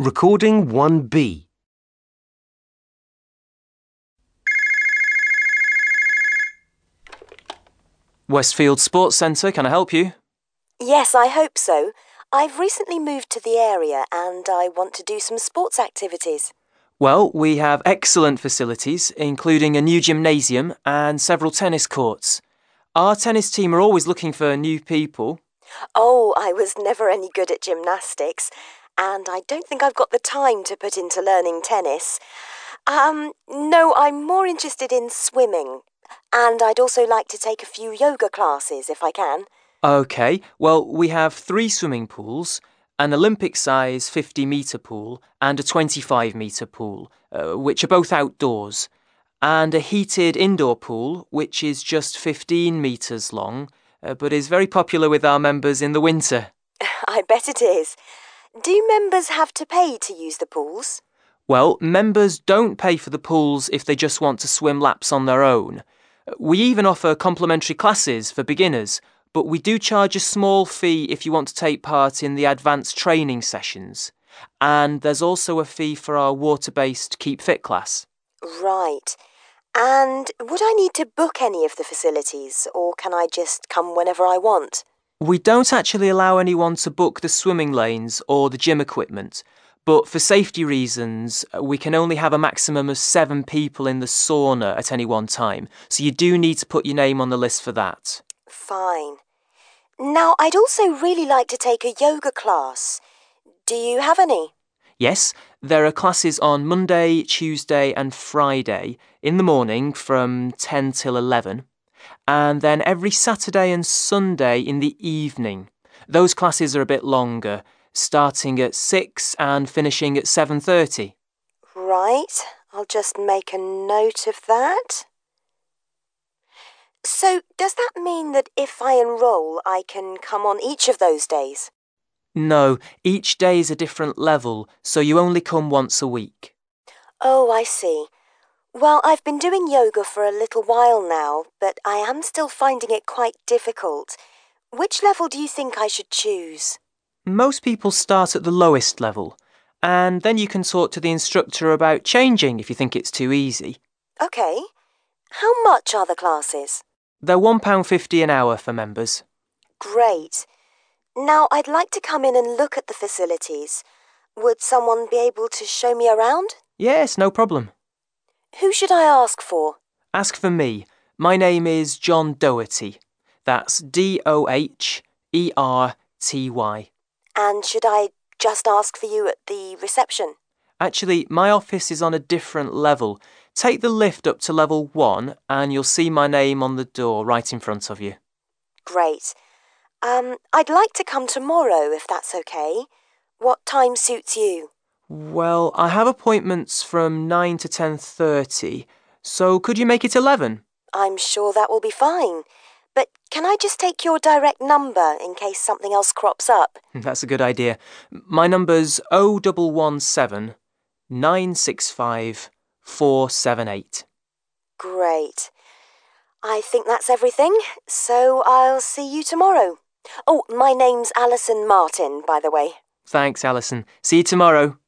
Recording 1B. Westfield Sports Centre, can I help you? Yes, I hope so. I've recently moved to the area and I want to do some sports activities. Well, we have excellent facilities, including a new gymnasium and several tennis courts. Our tennis team are always looking for new people. Oh, I was never any good at gymnastics, and I don't think I've got the time to put into learning tennis. Um, no, I'm more interested in swimming, and I'd also like to take a few yoga classes if I can. OK, well, we have three swimming pools an Olympic size 50 metre pool and a 25 metre pool, uh, which are both outdoors, and a heated indoor pool, which is just 15 metres long, uh, but is very popular with our members in the winter. I bet it is. Do members have to pay to use the pools? Well, members don't pay for the pools if they just want to swim laps on their own. We even offer complimentary classes for beginners, but we do charge a small fee if you want to take part in the advanced training sessions. And there's also a fee for our water based Keep Fit class. Right. And would I need to book any of the facilities, or can I just come whenever I want? We don't actually allow anyone to book the swimming lanes or the gym equipment, but for safety reasons, uh, we can only have a maximum of seven people in the sauna at any one time, so you do need to put your name on the list for that. Fine. Now, I'd also really like to take a yoga class. Do you have any? Yes, there are classes on Monday, Tuesday, and Friday in the morning from 10 till 11, and then every Saturday and Sunday in the evening. Those classes are a bit longer, starting at 6 and finishing at 7:30. Right. I'll just make a note of that. So, does that mean that if I enrol, I can come on each of those days? No, each day is a different level, so you only come once a week. Oh, I see. Well, I've been doing yoga for a little while now, but I am still finding it quite difficult. Which level do you think I should choose? Most people start at the lowest level, and then you can talk to the instructor about changing if you think it's too easy. OK. How much are the classes? They're £1.50 an hour for members. Great. Now, I'd like to come in and look at the facilities. Would someone be able to show me around? Yes, no problem. Who should I ask for? Ask for me. My name is John Doherty. That's D O H E R T Y. And should I just ask for you at the reception? Actually, my office is on a different level. Take the lift up to level one and you'll see my name on the door right in front of you. Great. Um, I'd like to come tomorrow if that's okay. What time suits you? Well, I have appointments from 9 to 10:30. So could you make it 11? I'm sure that will be fine. But can I just take your direct number in case something else crops up? That's a good idea. My number's 0117 965 478. Great. I think that's everything, so I'll see you tomorrow. Oh, my name's Alison Martin, by the way. Thanks, Alison. See you tomorrow.